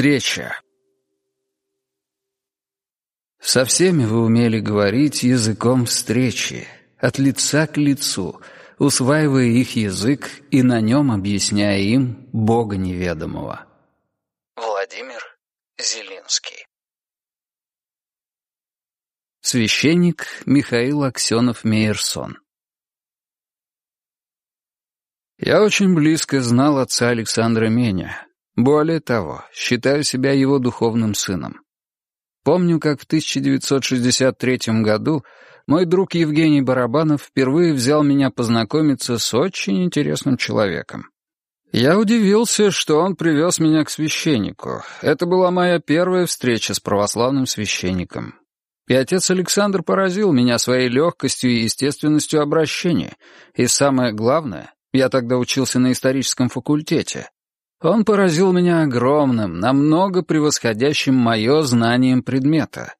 Встреча. Со всеми вы умели говорить языком встречи, от лица к лицу, усваивая их язык и на нем объясняя им Бога неведомого. Владимир Зелинский Священник Михаил Аксенов-Мейерсон Я очень близко знал отца Александра Меня, более того, считаю себя его духовным сыном. Помню, как в 1963 году мой друг Евгений Барабанов впервые взял меня познакомиться с очень интересным человеком. Я удивился, что он привез меня к священнику. Это была моя первая встреча с православным священником. И отец Александр поразил меня своей легкостью и естественностью обращения. И самое главное, я тогда учился на историческом факультете, он поразил меня огромным, намного превосходящим мое знанием предмета.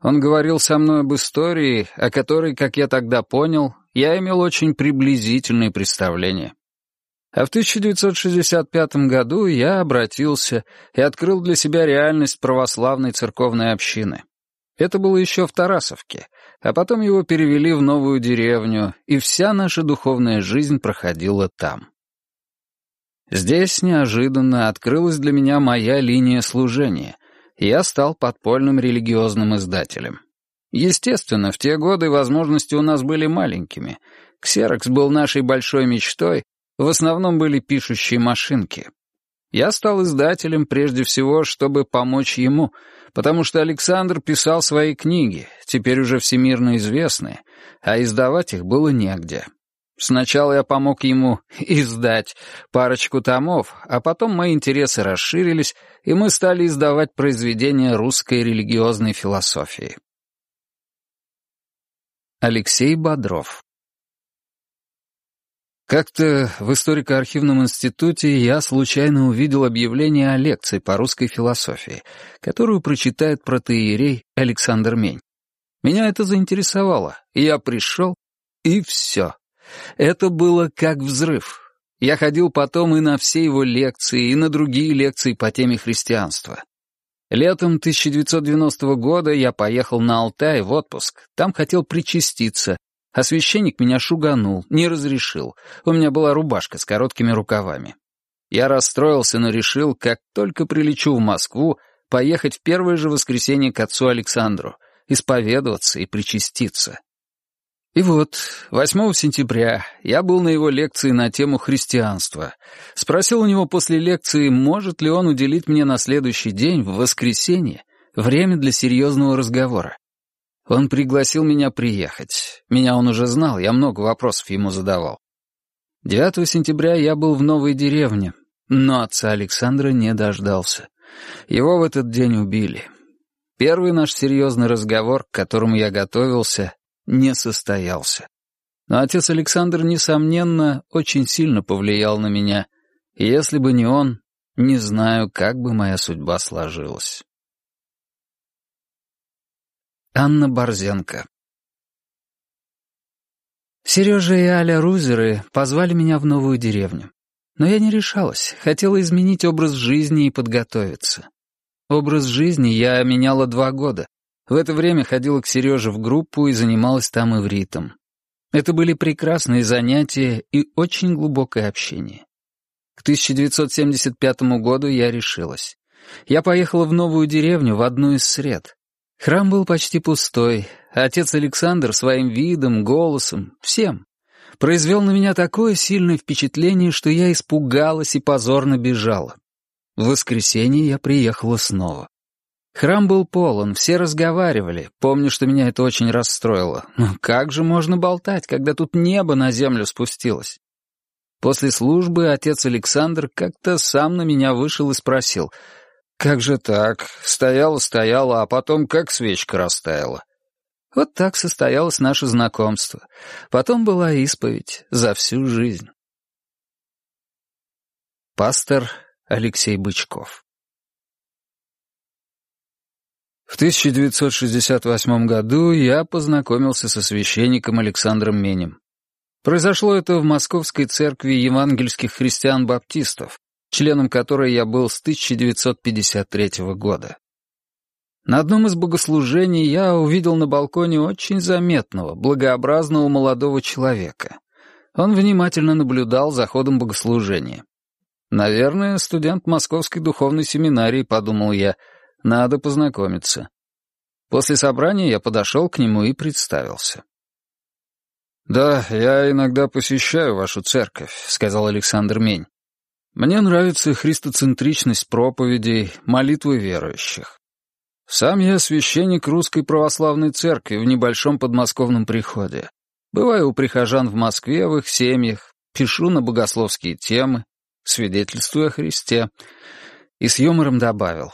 Он говорил со мной об истории, о которой, как я тогда понял, я имел очень приблизительные представления. А в 1965 году я обратился и открыл для себя реальность православной церковной общины. Это было еще в Тарасовке, а потом его перевели в новую деревню, и вся наша духовная жизнь проходила там. Здесь неожиданно открылась для меня моя линия служения, я стал подпольным религиозным издателем. Естественно, в те годы возможности у нас были маленькими. Ксерокс был нашей большой мечтой, в основном были пишущие машинки. Я стал издателем прежде всего, чтобы помочь ему, потому что Александр писал свои книги, теперь уже всемирно известные, а издавать их было негде. Сначала я помог ему издать парочку томов, а потом мои интересы расширились, и мы стали издавать произведения русской религиозной философии. Алексей Бодров Как-то в историко-архивном институте я случайно увидел объявление о лекции по русской философии, которую прочитает протеерей Александр Мень. Меня это заинтересовало, и я пришел, и все. Это было как взрыв. Я ходил потом и на все его лекции, и на другие лекции по теме христианства. Летом 1990 года я поехал на Алтай в отпуск. Там хотел причаститься, а священник меня шуганул, не разрешил. У меня была рубашка с короткими рукавами. Я расстроился, но решил, как только прилечу в Москву, поехать в первое же воскресенье к отцу Александру, исповедоваться и причаститься. И вот, 8 сентября я был на его лекции на тему христианства. Спросил у него после лекции, может ли он уделить мне на следующий день, в воскресенье, время для серьезного разговора. Он пригласил меня приехать. Меня он уже знал, я много вопросов ему задавал. 9 сентября я был в новой деревне, но отца Александра не дождался. Его в этот день убили. Первый наш серьезный разговор, к которому я готовился, не состоялся. Но отец Александр, несомненно, очень сильно повлиял на меня, если бы не он, не знаю, как бы моя судьба сложилась. Анна Борзенко Сережа и Аля Рузеры позвали меня в новую деревню. Но я не решалась, хотела изменить образ жизни и подготовиться. Образ жизни я меняла два года, в это время ходила к Сереже в группу и занималась там ивритом. Это были прекрасные занятия и очень глубокое общение. К 1975 году я решилась. Я поехала в новую деревню в одну из сред. Храм был почти пустой. Отец Александр своим видом, голосом, всем произвел на меня такое сильное впечатление, что я испугалась и позорно бежала. В воскресенье я приехала снова. Храм был полон, все разговаривали. Помню, что меня это очень расстроило. Но как же можно болтать, когда тут небо на землю спустилось? После службы отец Александр как-то сам на меня вышел и спросил, «Как же так? Стояла-стояла, а потом как свечка растаяла». Вот так состоялось наше знакомство. Потом была исповедь за всю жизнь. Пастор Алексей Бычков в 1968 году я познакомился со священником Александром Менем. Произошло это в Московской церкви евангельских христиан-баптистов, членом которой я был с 1953 года. На одном из богослужений я увидел на балконе очень заметного, благообразного молодого человека. Он внимательно наблюдал за ходом богослужения. «Наверное, студент Московской духовной семинарии», — подумал я, — «надо познакомиться». После собрания я подошел к нему и представился. «Да, я иногда посещаю вашу церковь», — сказал Александр Мень. «Мне нравится христоцентричность проповедей, молитвы верующих. Сам я священник Русской Православной Церкви в небольшом подмосковном приходе. Бываю у прихожан в Москве, в их семьях, пишу на богословские темы, свидетельствую о Христе. И с юмором добавил,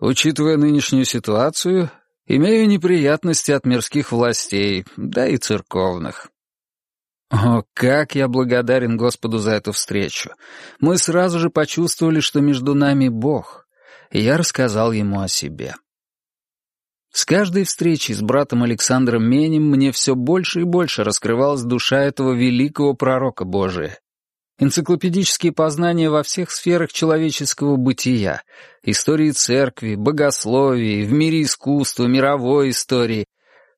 учитывая нынешнюю ситуацию, имею неприятности от мирских властей, да и церковных. О, как я благодарен Господу за эту встречу. Мы сразу же почувствовали, что между нами Бог, я рассказал ему о себе. С каждой встречей с братом Александром Менем мне все больше и больше раскрывалась душа этого великого пророка Божия. Энциклопедические познания во всех сферах человеческого бытия, истории церкви, богословии, в мире искусства, мировой истории,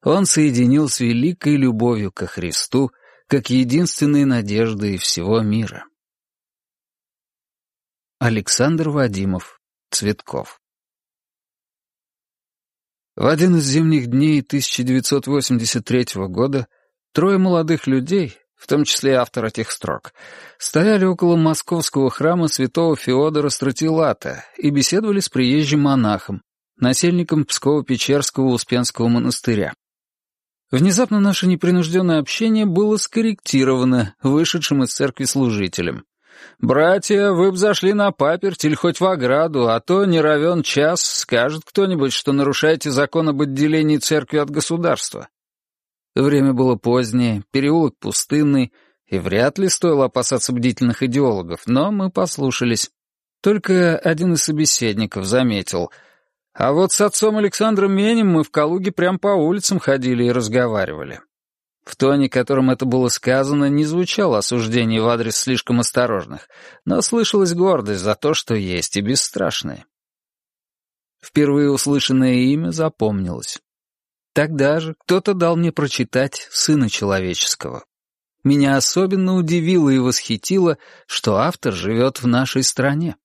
он соединил с великой любовью ко Христу, как единственной надеждой всего мира. Александр Вадимов, Цветков в один из зимних дней 1983 года трое молодых людей, в том числе автор этих строк, стояли около московского храма святого Феодора Стратилата и беседовали с приезжим монахом, насельником Псково-Печерского Успенского монастыря. Внезапно наше непринужденное общение было скорректировано вышедшим из церкви служителем. «Братья, вы б зашли на паперть или хоть в ограду, а то не равен час, скажет кто-нибудь, что нарушаете закон об отделении церкви от государства». Время было позднее, переулок пустынный, и вряд ли стоило опасаться бдительных идеологов, но мы послушались. Только один из собеседников заметил. А вот с отцом Александром Менем мы в Калуге прям по улицам ходили и разговаривали. В тоне, которым это было сказано, не звучало осуждение в адрес слишком осторожных, но слышалась гордость за то, что есть, и бесстрашные. Впервые услышанное имя запомнилось. Тогда же кто-то дал мне прочитать «Сына человеческого». Меня особенно удивило и восхитило, что автор живет в нашей стране.